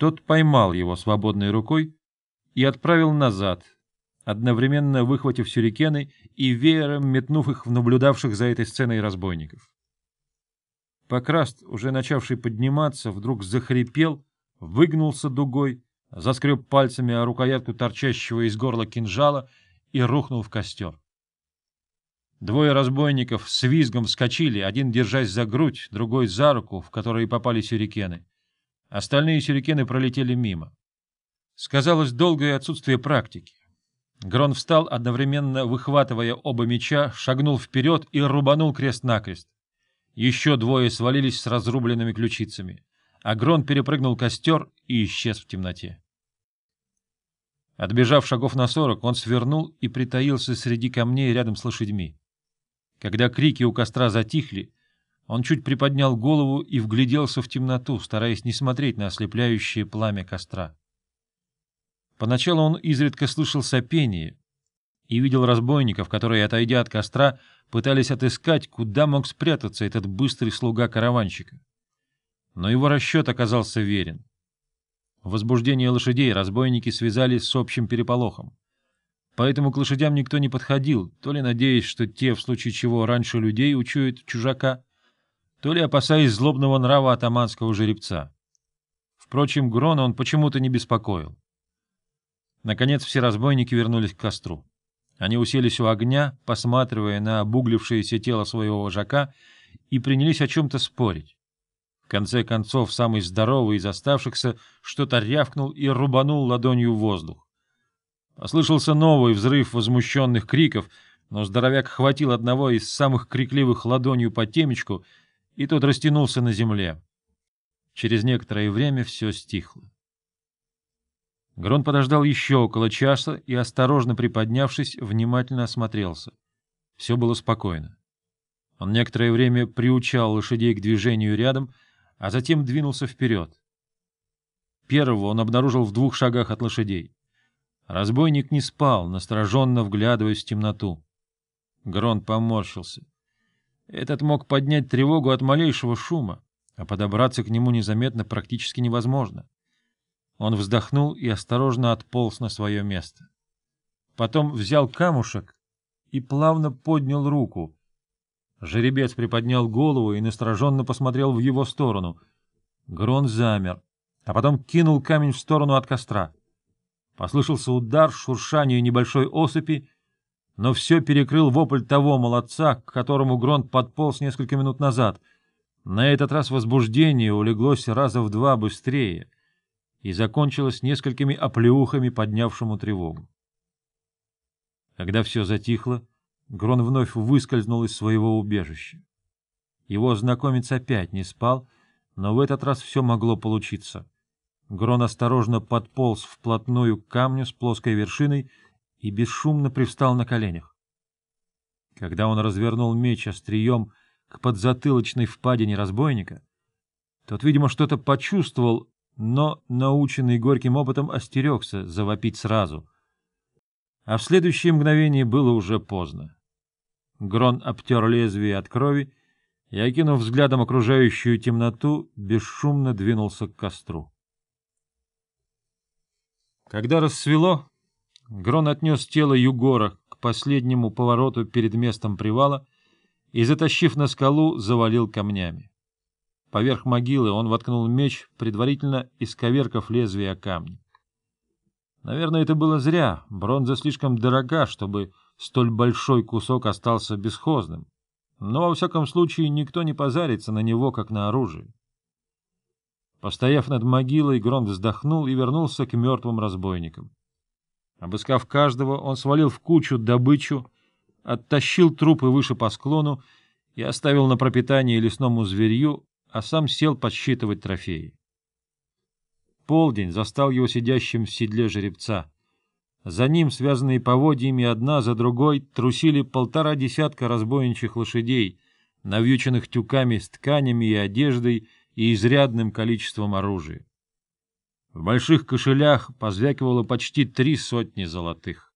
Тот поймал его свободной рукой и отправил назад, одновременно выхватив сюрикены и веером метнув их в наблюдавших за этой сценой разбойников. Покраст, уже начавший подниматься, вдруг захрипел, выгнулся дугой, заскреб пальцами о рукоятку торчащего из горла кинжала и рухнул в костер. Двое разбойников с визгом вскочили, один держась за грудь, другой за руку, в которой попали сюрикены. Остальные сюрикены пролетели мимо. Сказалось долгое отсутствие практики. Грон встал, одновременно выхватывая оба меча, шагнул вперед и рубанул крест-накрест. Еще двое свалились с разрубленными ключицами. А Грон перепрыгнул костер и исчез в темноте. Отбежав шагов на сорок, он свернул и притаился среди камней рядом с лошадьми. Когда крики у костра затихли, он чуть приподнял голову и вгляделся в темноту, стараясь не смотреть на ослепляющее пламя костра. Поначалу он изредка слышал сопение и видел разбойников, которые, отойдя от костра, пытались отыскать, куда мог спрятаться этот быстрый слуга караванщика. Но его расчет оказался верен. Возбуждение лошадей разбойники связали с общим переполохом. Поэтому к лошадям никто не подходил, то ли надеясь, что те, в случае чего раньше людей, учуют чужака, то ли опасаясь злобного нрава атаманского жеребца. Впрочем, Грона он почему-то не беспокоил. Наконец все разбойники вернулись к костру. Они уселись у огня, посматривая на обуглившееся тело своего вожака, и принялись о чем-то спорить. В конце концов, самый здоровый из оставшихся что-то рявкнул и рубанул ладонью в воздух. Послышался новый взрыв возмущенных криков, но здоровяк хватил одного из самых крикливых ладонью по темечку — и тот растянулся на земле. Через некоторое время все стихло. Грон подождал еще около часа и, осторожно приподнявшись, внимательно осмотрелся. Все было спокойно. Он некоторое время приучал лошадей к движению рядом, а затем двинулся вперед. Первого он обнаружил в двух шагах от лошадей. Разбойник не спал, настороженно вглядываясь в темноту. Грон поморщился. Этот мог поднять тревогу от малейшего шума, а подобраться к нему незаметно практически невозможно. Он вздохнул и осторожно отполз на свое место. Потом взял камушек и плавно поднял руку. Жеребец приподнял голову и настороженно посмотрел в его сторону. Грон замер, а потом кинул камень в сторону от костра. Послышался удар, шуршание небольшой осыпи — но все перекрыл вопль того молодца, к которому Гронт подполз несколько минут назад. На этот раз возбуждение улеглось раза в два быстрее и закончилось несколькими оплеухами, поднявшему тревогу. Когда все затихло, Грон вновь выскользнул из своего убежища. Его знакомец опять не спал, но в этот раз все могло получиться. Грон осторожно подполз вплотную к камню с плоской вершиной и бесшумно привстал на коленях. Когда он развернул меч острием к подзатылочной впадине разбойника, тот, видимо, что-то почувствовал, но, наученный горьким опытом, остерегся завопить сразу. А в следующее мгновение было уже поздно. Грон обтер лезвие от крови и, окинув взглядом окружающую темноту, бесшумно двинулся к костру. Когда рассвело, Грон отнес тело Югора к последнему повороту перед местом привала и, затащив на скалу, завалил камнями. Поверх могилы он воткнул меч, предварительно исковеркав лезвие о камни. Наверное, это было зря, бронза слишком дорога, чтобы столь большой кусок остался бесхозным. Но, во всяком случае, никто не позарится на него, как на оружие. Постояв над могилой, Грон вздохнул и вернулся к мертвым разбойникам. Обыскав каждого, он свалил в кучу добычу, оттащил трупы выше по склону и оставил на пропитание лесному зверью, а сам сел подсчитывать трофеи. Полдень застал его сидящим в седле жеребца. За ним, связанные поводьями одна за другой, трусили полтора десятка разбойничьих лошадей, навьюченных тюками с тканями и одеждой и изрядным количеством оружия. В больших кошелях позвякивало почти три сотни золотых.